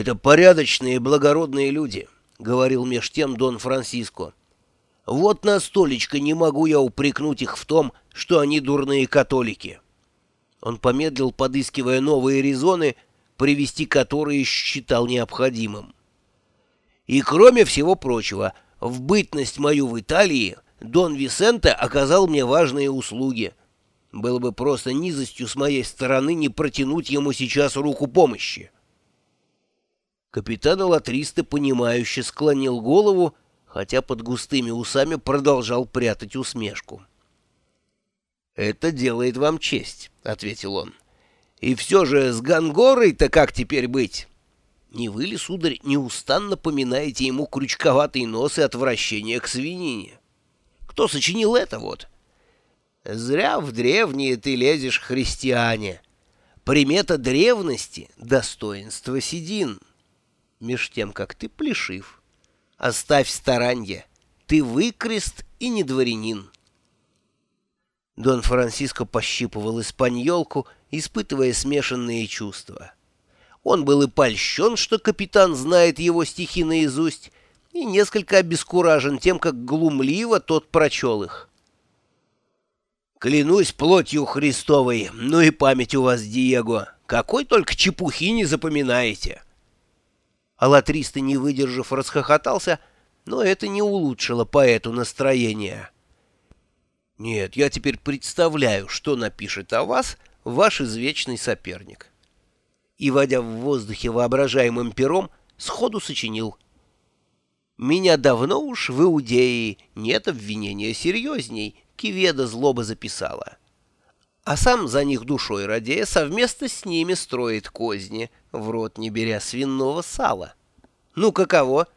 «Это порядочные и благородные люди», — говорил меж тем Дон Франциско. «Вот на столечко не могу я упрекнуть их в том, что они дурные католики». Он помедлил, подыскивая новые резоны, привести которые считал необходимым. И кроме всего прочего, в бытность мою в Италии Дон Висенте оказал мне важные услуги. Было бы просто низостью с моей стороны не протянуть ему сейчас руку помощи. Капитан Латриста, понимающе склонил голову, хотя под густыми усами продолжал прятать усмешку. «Это делает вам честь», — ответил он. «И все же с Гангорой-то как теперь быть? Не вы ли, сударь, неустанно поминаете ему крючковатый нос и отвращение к свинине? Кто сочинил это вот?» «Зря в древние ты лезешь, христиане. Примета древности — достоинство седин» меж тем, как ты плешив. Оставь старанье, ты выкрест и не дворянин. Дон Франциско пощипывал испаньолку, испытывая смешанные чувства. Он был и польщен, что капитан знает его стихи наизусть, и несколько обескуражен тем, как глумливо тот прочел их. «Клянусь плотью Христовой, ну и память у вас, Диего, какой только чепухи не запоминаете!» Алатриста, не выдержав, расхохотался, но это не улучшило поэту настроение. «Нет, я теперь представляю, что напишет о вас ваш извечный соперник». И, водя в воздухе воображаемым пером, сходу сочинил «Меня давно уж в Иудее нет обвинения серьезней, Киведа злоба записала» а сам за них душой радея совместно с ними строит козни, в рот не беря свиного сала. Ну, каково?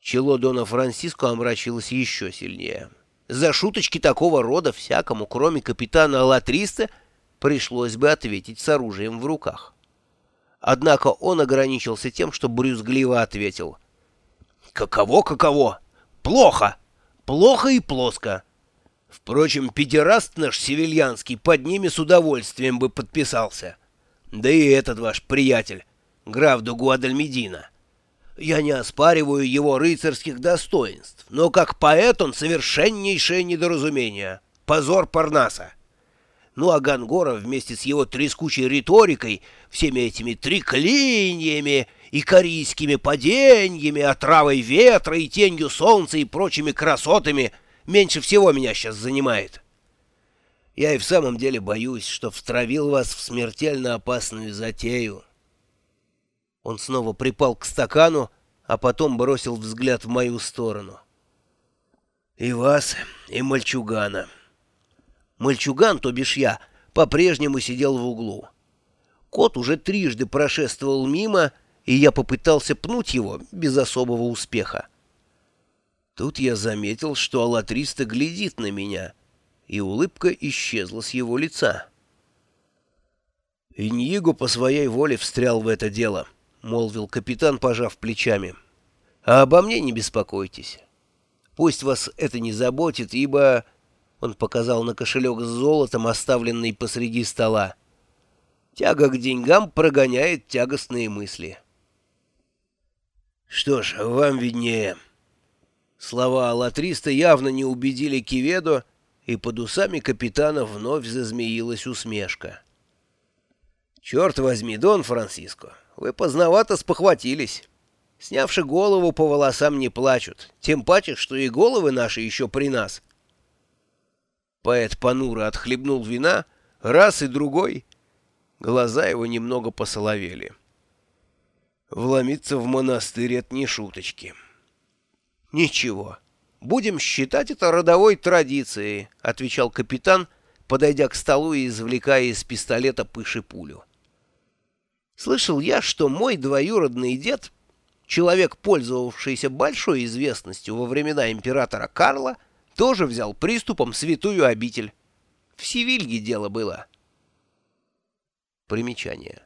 Чело Дона Франциско омрачилось еще сильнее. За шуточки такого рода всякому, кроме капитана Латриста, пришлось бы ответить с оружием в руках. Однако он ограничился тем, что брюзгливо ответил. «Каково, каково? Плохо! Плохо и плоско!» Впрочем, педераст наш севильянский под ними с удовольствием бы подписался. Да и этот ваш приятель, граф де Гуадальмедина. Я не оспариваю его рыцарских достоинств, но как поэт он совершеннейшее недоразумение. Позор Парнаса. Ну а Гангора вместе с его трескучей риторикой, всеми этими триклиниями и корейскими падениями, отравой ветра и тенью солнца и прочими красотами — меньше всего меня сейчас занимает. Я и в самом деле боюсь, что втравил вас в смертельно опасную затею. Он снова припал к стакану, а потом бросил взгляд в мою сторону. И вас, и мальчугана. Мальчуган, то бишь я, по-прежнему сидел в углу. Кот уже трижды прошествовал мимо, и я попытался пнуть его без особого успеха. Тут я заметил, что Аллатриста глядит на меня, и улыбка исчезла с его лица. «Иньего по своей воле встрял в это дело», — молвил капитан, пожав плечами. «А обо мне не беспокойтесь. Пусть вас это не заботит, ибо...» Он показал на кошелек с золотом, оставленный посреди стола. «Тяга к деньгам прогоняет тягостные мысли». «Что ж, вам виднее». Слова Алатриста явно не убедили Киведо, и под усами капитана вновь зазмеилась усмешка. «Черт возьми, Дон Франциско, вы поздновато спохватились. Снявши голову, по волосам не плачут, тем паче, что и головы наши еще при нас». Поэт понуро отхлебнул вина, раз и другой. Глаза его немного посоловели. Вломиться в монастырь — это не шуточки. «Ничего. Будем считать это родовой традицией», — отвечал капитан, подойдя к столу и извлекая из пистолета пыши пулю. «Слышал я, что мой двоюродный дед, человек, пользовавшийся большой известностью во времена императора Карла, тоже взял приступом святую обитель. В Севильге дело было». Примечание.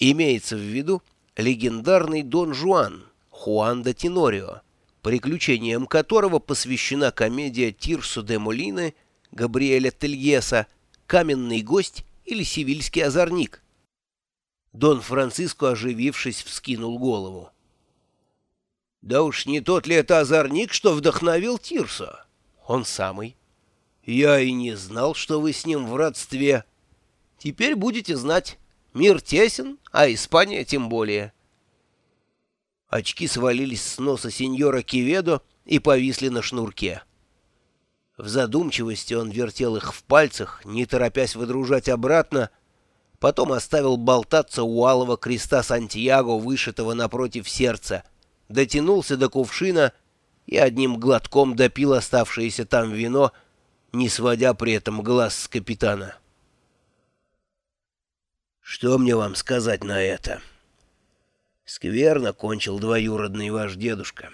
Имеется в виду легендарный Дон Жуан, Хуан де Тенорио, приключениям которого посвящена комедия Тирсо де Молины Габриэля Тельеса «Каменный гость» или «Сивильский озорник». Дон Франциско, оживившись, вскинул голову. «Да уж не тот ли это озорник, что вдохновил Тирса?» «Он самый». «Я и не знал, что вы с ним в родстве. Теперь будете знать. Мир тесен, а Испания тем более». Очки свалились с носа сеньора Киведо и повисли на шнурке. В задумчивости он вертел их в пальцах, не торопясь выдружать обратно, потом оставил болтаться у алого креста Сантьяго, вышитого напротив сердца, дотянулся до кувшина и одним глотком допил оставшееся там вино, не сводя при этом глаз с капитана. «Что мне вам сказать на это?» Скверно кончил двоюродный ваш дедушка.